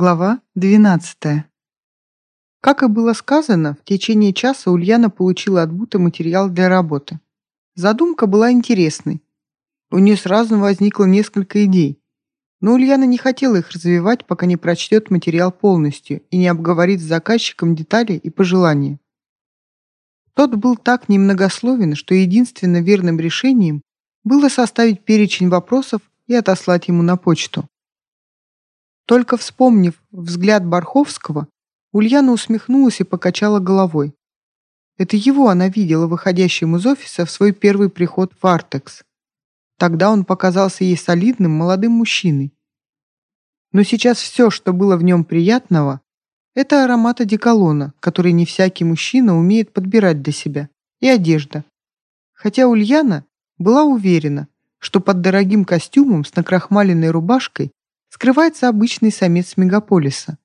Глава 12. Как и было сказано, в течение часа Ульяна получила от Бута материал для работы. Задумка была интересной. У нее сразу возникло несколько идей. Но Ульяна не хотела их развивать, пока не прочтет материал полностью и не обговорит с заказчиком детали и пожелания. Тот был так немногословен, что единственно верным решением было составить перечень вопросов и отослать ему на почту. Только вспомнив взгляд Барховского, Ульяна усмехнулась и покачала головой. Это его она видела выходящим из офиса в свой первый приход в Артекс. Тогда он показался ей солидным молодым мужчиной. Но сейчас все, что было в нем приятного, это аромат одеколона, который не всякий мужчина умеет подбирать для себя, и одежда. Хотя Ульяна была уверена, что под дорогим костюмом с накрахмаленной рубашкой скрывается обычный самец мегаполиса.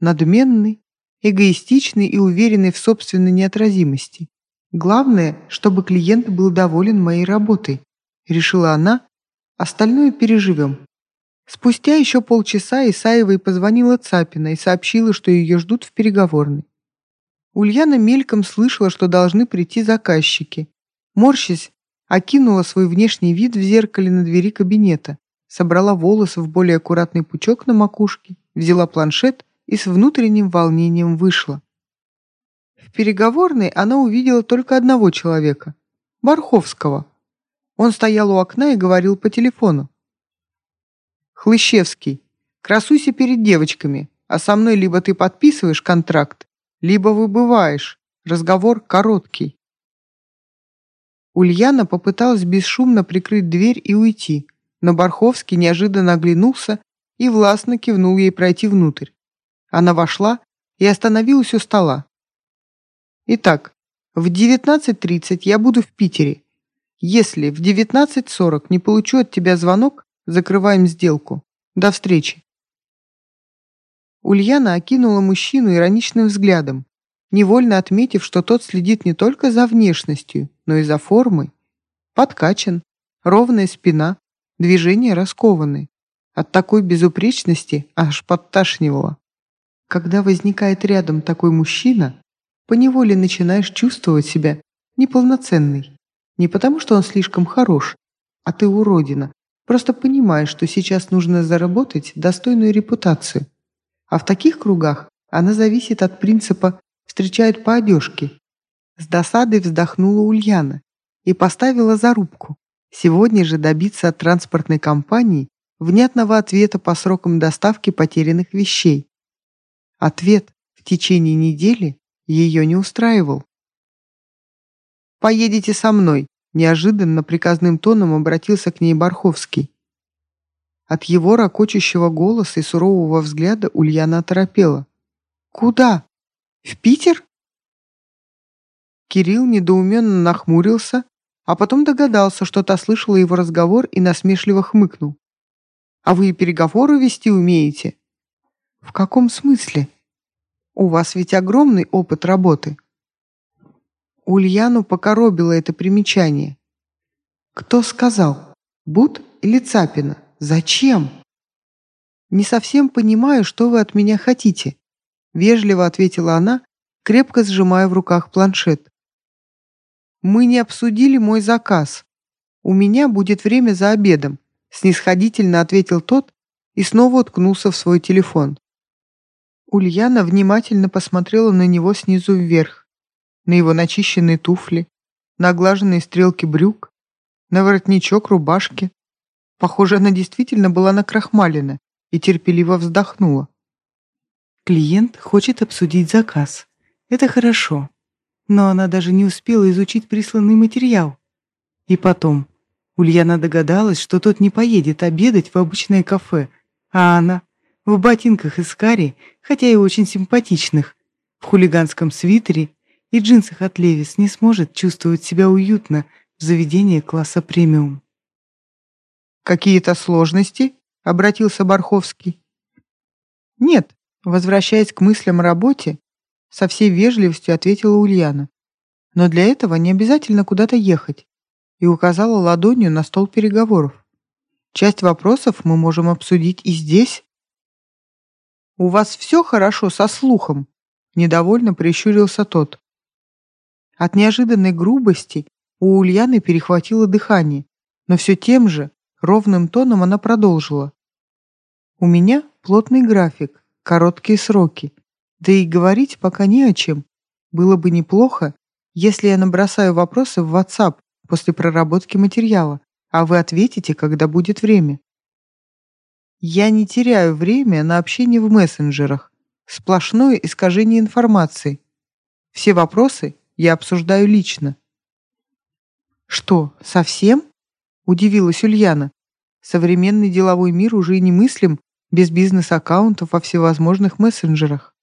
Надменный, эгоистичный и уверенный в собственной неотразимости. Главное, чтобы клиент был доволен моей работой, решила она, остальное переживем. Спустя еще полчаса Исаевой позвонила Цапина и сообщила, что ее ждут в переговорной. Ульяна мельком слышала, что должны прийти заказчики. Морщись, окинула свой внешний вид в зеркале на двери кабинета собрала волосы в более аккуратный пучок на макушке, взяла планшет и с внутренним волнением вышла. В переговорной она увидела только одного человека — Барховского. Он стоял у окна и говорил по телефону. «Хлыщевский, красуйся перед девочками, а со мной либо ты подписываешь контракт, либо выбываешь. Разговор короткий». Ульяна попыталась бесшумно прикрыть дверь и уйти, но Барховский неожиданно оглянулся и властно кивнул ей пройти внутрь. Она вошла и остановилась у стола. «Итак, в 19.30 я буду в Питере. Если в 19.40 не получу от тебя звонок, закрываем сделку. До встречи». Ульяна окинула мужчину ироничным взглядом, невольно отметив, что тот следит не только за внешностью, но и за формой. Подкачан, ровная спина, Движения раскованы. От такой безупречности аж подташнивало. Когда возникает рядом такой мужчина, поневоле начинаешь чувствовать себя неполноценной. Не потому, что он слишком хорош, а ты уродина. Просто понимаешь, что сейчас нужно заработать достойную репутацию. А в таких кругах она зависит от принципа «встречают по одежке». С досадой вздохнула Ульяна и поставила зарубку. Сегодня же добиться от транспортной компании внятного ответа по срокам доставки потерянных вещей. Ответ в течение недели ее не устраивал. «Поедете со мной», — неожиданно приказным тоном обратился к ней Барховский. От его ракочущего голоса и сурового взгляда Ульяна оторопела. «Куда? В Питер?» Кирилл недоуменно нахмурился, а потом догадался, что та слышала его разговор и насмешливо хмыкнул. «А вы и переговоры вести умеете?» «В каком смысле? У вас ведь огромный опыт работы». Ульяну покоробило это примечание. «Кто сказал? Бут или Цапина? Зачем?» «Не совсем понимаю, что вы от меня хотите», — вежливо ответила она, крепко сжимая в руках планшет. «Мы не обсудили мой заказ. У меня будет время за обедом», снисходительно ответил тот и снова уткнулся в свой телефон. Ульяна внимательно посмотрела на него снизу вверх, на его начищенные туфли, на оглаженные стрелки брюк, на воротничок рубашки. Похоже, она действительно была накрахмалена и терпеливо вздохнула. Клиент хочет обсудить заказ. Это хорошо но она даже не успела изучить присланный материал. И потом, Ульяна догадалась, что тот не поедет обедать в обычное кафе, а она в ботинках из кари, хотя и очень симпатичных, в хулиганском свитере и джинсах от Левис не сможет чувствовать себя уютно в заведении класса премиум. «Какие-то сложности?» — обратился Барховский. «Нет», возвращаясь к мыслям о работе, со всей вежливостью ответила Ульяна. Но для этого не обязательно куда-то ехать. И указала ладонью на стол переговоров. Часть вопросов мы можем обсудить и здесь. «У вас все хорошо со слухом?» Недовольно прищурился тот. От неожиданной грубости у Ульяны перехватило дыхание, но все тем же, ровным тоном она продолжила. «У меня плотный график, короткие сроки, да и говорить пока не о чем. Было бы неплохо, если я набросаю вопросы в WhatsApp после проработки материала, а вы ответите, когда будет время. Я не теряю время на общение в мессенджерах. Сплошное искажение информации. Все вопросы я обсуждаю лично. Что, совсем? Удивилась Ульяна. Современный деловой мир уже и немыслим без бизнес-аккаунтов во всевозможных мессенджерах.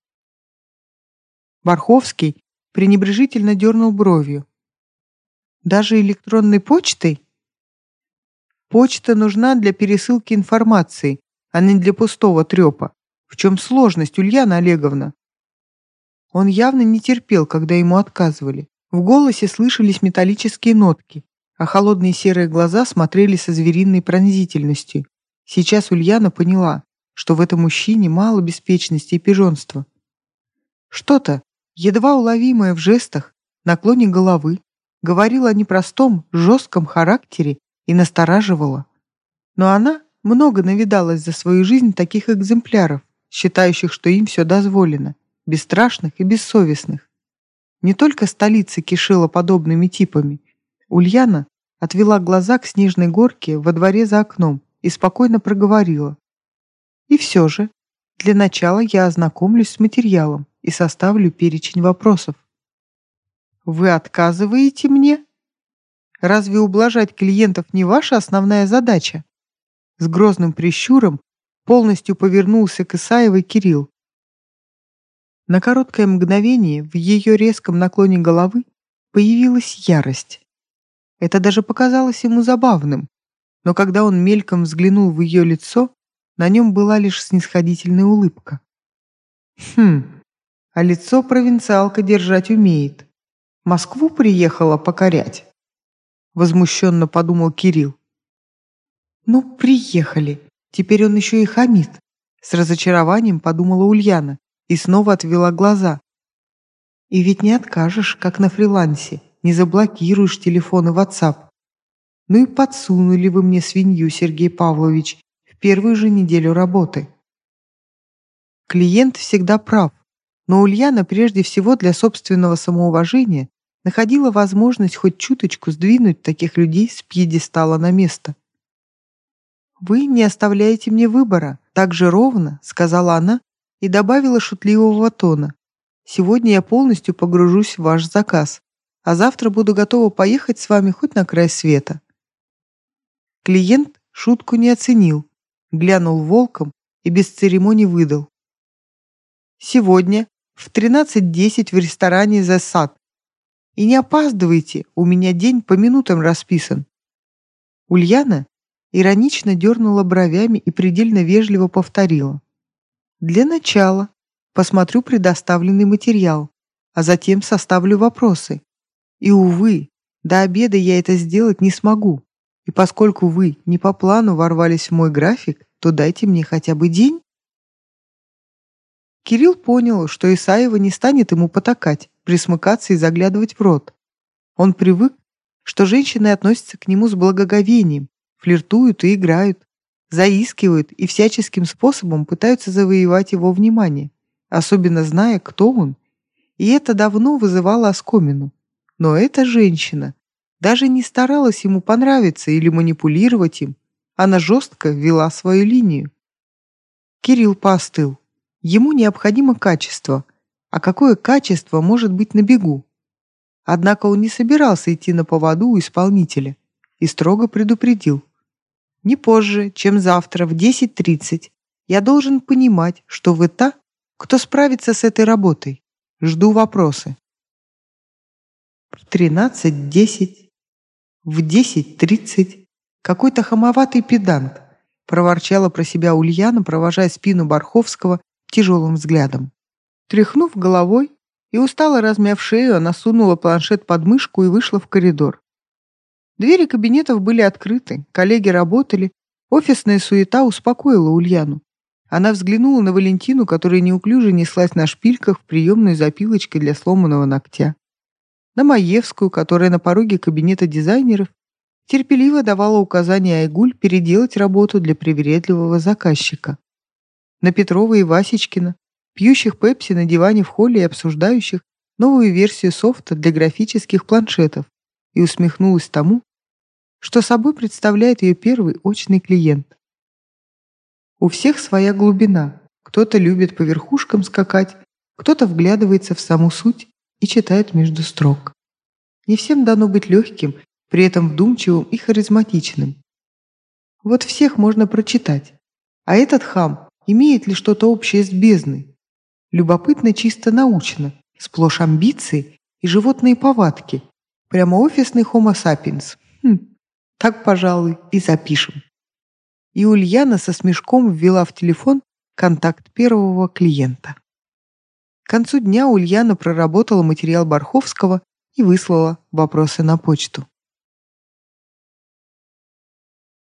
Барховский пренебрежительно дернул бровью. Даже электронной почтой? Почта нужна для пересылки информации, а не для пустого трепа. В чем сложность, Ульяна Олеговна? Он явно не терпел, когда ему отказывали. В голосе слышались металлические нотки, а холодные серые глаза смотрели со звериной пронзительностью. Сейчас Ульяна поняла, что в этом мужчине мало беспечности и пижонства. Что-то, едва уловимое в жестах, наклоне головы, говорило о непростом, жестком характере и настораживало. Но она много навидалась за свою жизнь таких экземпляров, считающих, что им все дозволено, бесстрашных и бессовестных. Не только столица кишила подобными типами. Ульяна отвела глаза к снежной горке во дворе за окном и спокойно проговорила. И все же, для начала я ознакомлюсь с материалом и составлю перечень вопросов. Вы отказываете мне? Разве ублажать клиентов не ваша основная задача? С грозным прищуром полностью повернулся к Исаевой Кирилл. На короткое мгновение в ее резком наклоне головы появилась ярость. Это даже показалось ему забавным, но когда он мельком взглянул в ее лицо, на нем была лишь снисходительная улыбка. Хм, а лицо провинциалка держать умеет. Москву приехала покорять. Возмущенно подумал Кирилл. Ну, приехали. Теперь он еще и хамит. С разочарованием подумала Ульяна и снова отвела глаза. И ведь не откажешь, как на фрилансе, не заблокируешь телефоны WhatsApp. Ну и подсунули вы мне свинью, Сергей Павлович, в первую же неделю работы. Клиент всегда прав, но Ульяна прежде всего для собственного самоуважения находила возможность хоть чуточку сдвинуть таких людей с пьедестала на место. «Вы не оставляете мне выбора, так же ровно», — сказала она и добавила шутливого тона. «Сегодня я полностью погружусь в ваш заказ, а завтра буду готова поехать с вами хоть на край света». Клиент шутку не оценил, глянул волком и без церемоний выдал. «Сегодня в 13.10 в ресторане «The Сад». И не опаздывайте, у меня день по минутам расписан». Ульяна иронично дернула бровями и предельно вежливо повторила. «Для начала посмотрю предоставленный материал, а затем составлю вопросы. И, увы, до обеда я это сделать не смогу. И поскольку вы не по плану ворвались в мой график, то дайте мне хотя бы день». Кирилл понял, что Исаева не станет ему потакать, присмыкаться и заглядывать в рот. Он привык, что женщины относятся к нему с благоговением, флиртуют и играют, заискивают и всяческим способом пытаются завоевать его внимание, особенно зная, кто он. И это давно вызывало оскомину. Но эта женщина даже не старалась ему понравиться или манипулировать им. Она жестко вела свою линию. Кирилл поостыл. Ему необходимо качество. А какое качество может быть на бегу? Однако он не собирался идти на поводу у исполнителя и строго предупредил. Не позже, чем завтра в 10.30 я должен понимать, что вы та, кто справится с этой работой. Жду вопросы. В 13.10, в 10.30 какой-то хамоватый педант проворчала про себя Ульяна, провожая спину Барховского тяжелым взглядом. Тряхнув головой и устало размяв шею, она сунула планшет под мышку и вышла в коридор. Двери кабинетов были открыты, коллеги работали, офисная суета успокоила Ульяну. Она взглянула на Валентину, которая неуклюже неслась на шпильках в приемную запилочкой для сломанного ногтя. На Маевскую, которая на пороге кабинета дизайнеров терпеливо давала указания Айгуль переделать работу для привередливого заказчика. На Петрова и Васечкина, пьющих пепси на диване в холле и обсуждающих новую версию софта для графических планшетов, и усмехнулась тому, что собой представляет ее первый очный клиент. У всех своя глубина. Кто-то любит по верхушкам скакать, кто-то вглядывается в саму суть и читает между строк. Не всем дано быть легким, при этом вдумчивым и харизматичным. Вот всех можно прочитать. А этот хам имеет ли что-то общее с бездной? Любопытно чисто научно, сплошь амбиции и животные повадки. Прямо офисный homo sapiens. Хм, так, пожалуй, и запишем и Ульяна со смешком ввела в телефон контакт первого клиента. К концу дня Ульяна проработала материал Барховского и выслала вопросы на почту.